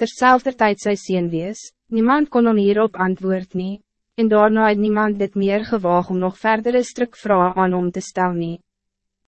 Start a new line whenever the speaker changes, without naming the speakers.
terzelfde tijd sy sien wees, niemand kon hom hierop antwoord nie, en daarna het niemand dit meer gewaag om nog verdere strikvraag aan hom te stel nie.